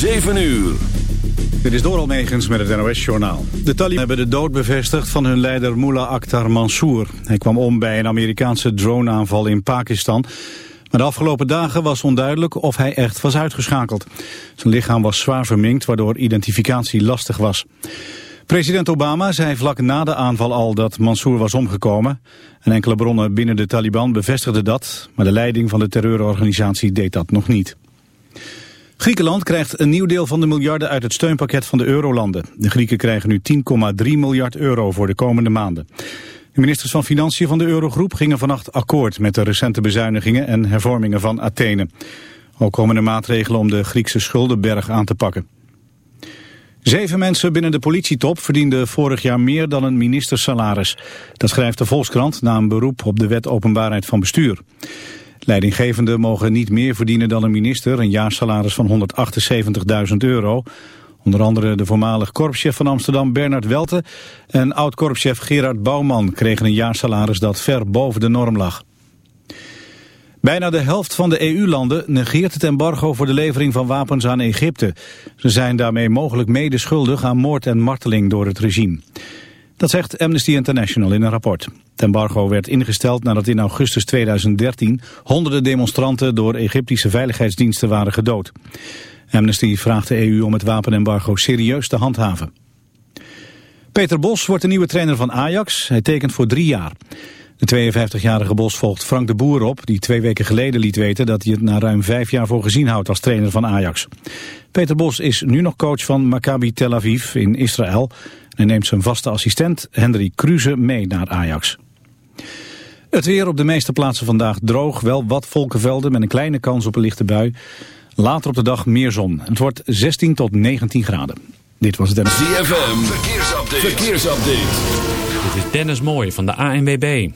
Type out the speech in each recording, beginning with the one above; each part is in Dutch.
7 uur. Dit is door Almegens met het NOS-journaal. De Taliban hebben de dood bevestigd van hun leider Mullah Akhtar Mansour. Hij kwam om bij een Amerikaanse droneaanval in Pakistan. Maar de afgelopen dagen was onduidelijk of hij echt was uitgeschakeld. Zijn lichaam was zwaar verminkt, waardoor identificatie lastig was. President Obama zei vlak na de aanval al dat Mansour was omgekomen. En enkele bronnen binnen de Taliban bevestigden dat, maar de leiding van de terreurorganisatie deed dat nog niet. Griekenland krijgt een nieuw deel van de miljarden uit het steunpakket van de eurolanden. De Grieken krijgen nu 10,3 miljard euro voor de komende maanden. De ministers van Financiën van de Eurogroep gingen vannacht akkoord met de recente bezuinigingen en hervormingen van Athene. Ook komen er maatregelen om de Griekse schuldenberg aan te pakken. Zeven mensen binnen de politietop verdienden vorig jaar meer dan een ministersalaris. Dat schrijft de Volkskrant na een beroep op de wet openbaarheid van bestuur. Leidinggevenden mogen niet meer verdienen dan een minister, een jaarsalaris van 178.000 euro. Onder andere de voormalig korpschef van Amsterdam Bernard Welte en oud-korpschef Gerard Bouwman kregen een jaarsalaris dat ver boven de norm lag. Bijna de helft van de EU-landen negeert het embargo voor de levering van wapens aan Egypte. Ze zijn daarmee mogelijk medeschuldig aan moord en marteling door het regime. Dat zegt Amnesty International in een rapport. Het embargo werd ingesteld nadat in augustus 2013 honderden demonstranten door Egyptische veiligheidsdiensten waren gedood. Amnesty vraagt de EU om het wapenembargo serieus te handhaven. Peter Bos wordt de nieuwe trainer van Ajax. Hij tekent voor drie jaar. De 52-jarige Bos volgt Frank de Boer op, die twee weken geleden liet weten dat hij het na ruim vijf jaar voor gezien houdt als trainer van Ajax. Peter Bos is nu nog coach van Maccabi Tel Aviv in Israël en neemt zijn vaste assistent Hendrik Kruse mee naar Ajax. Het weer op de meeste plaatsen vandaag droog, wel wat wolkenvelden met een kleine kans op een lichte bui. Later op de dag meer zon. Het wordt 16 tot 19 graden. Dit was het ZFM, verkeersupdate. verkeersupdate. Dit is Dennis Mooij van de ANWB.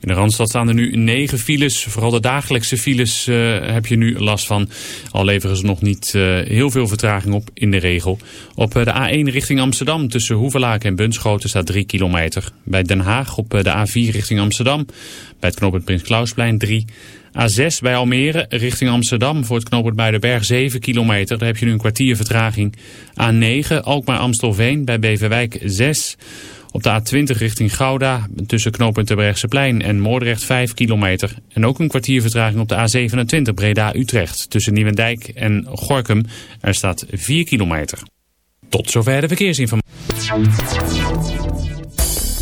In de Randstad staan er nu negen files. Vooral de dagelijkse files uh, heb je nu last van. Al leveren ze nog niet uh, heel veel vertraging op in de regel. Op uh, de A1 richting Amsterdam tussen Hoevelaken en Bunschoten staat 3 kilometer. Bij Den Haag op de A4 richting Amsterdam. Bij het knooppunt Prins Klausplein 3. A6 bij Almere richting Amsterdam voor het knooppunt bij de Berg 7 kilometer. Daar heb je nu een kwartier vertraging. A9 ook maar Amstelveen bij Beverwijk 6 op de A20 richting Gouda tussen knooppunt Brechtseplein en Moordrecht 5 kilometer. En ook een kwartier vertraging op de A27 Breda-Utrecht tussen Nieuwendijk en Gorkum. Er staat 4 kilometer. Tot zover de verkeersinformatie.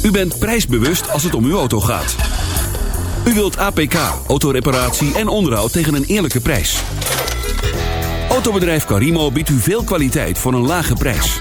U bent prijsbewust als het om uw auto gaat. U wilt APK, autoreparatie en onderhoud tegen een eerlijke prijs. Autobedrijf Carimo biedt u veel kwaliteit voor een lage prijs.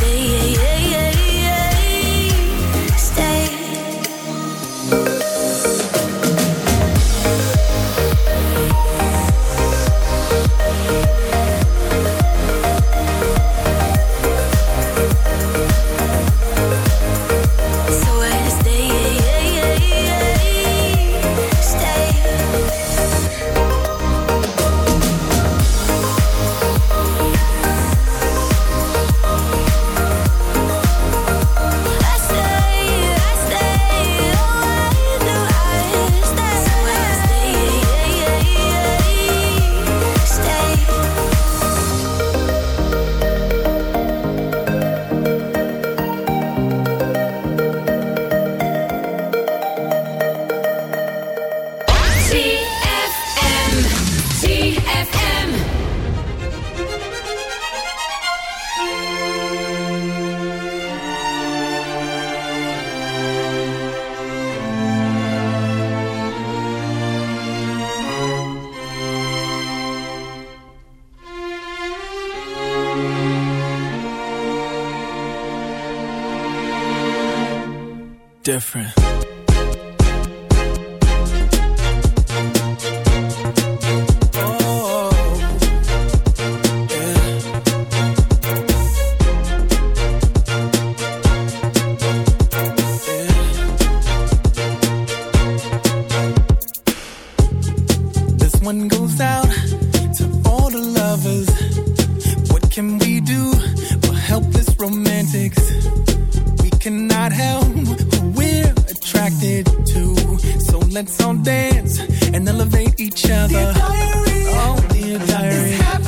day. And elevate each other. Oh, dear diary. It's happening again.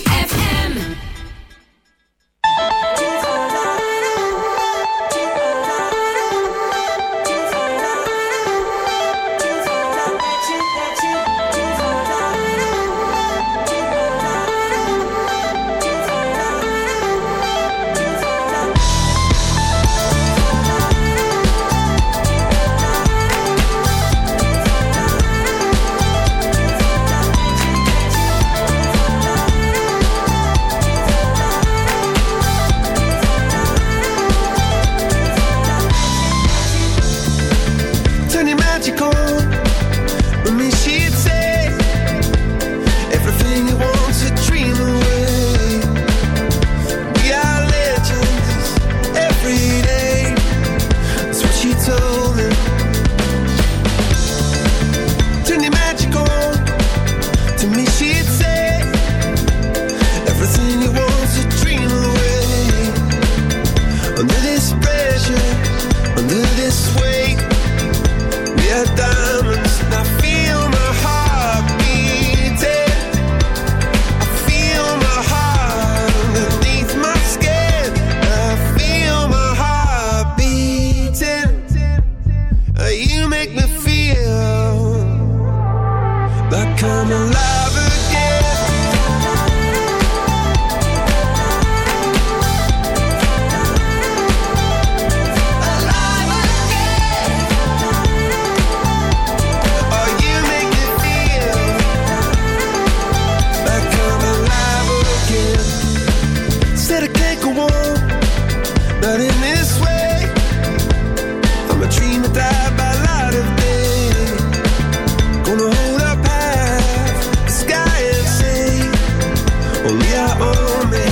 me,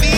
feel.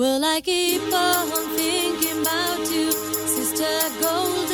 Will I keep on thinking about you, Sister Gold?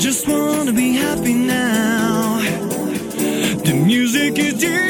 just wanna be happy now. The music is deep.